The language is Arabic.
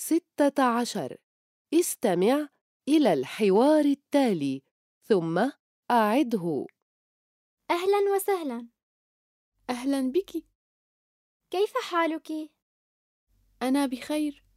ستة عشر. استمع إلى الحوار التالي ثم أعده. أهلا وسهلا. أهلا بك. كيف حالك؟ أنا بخير.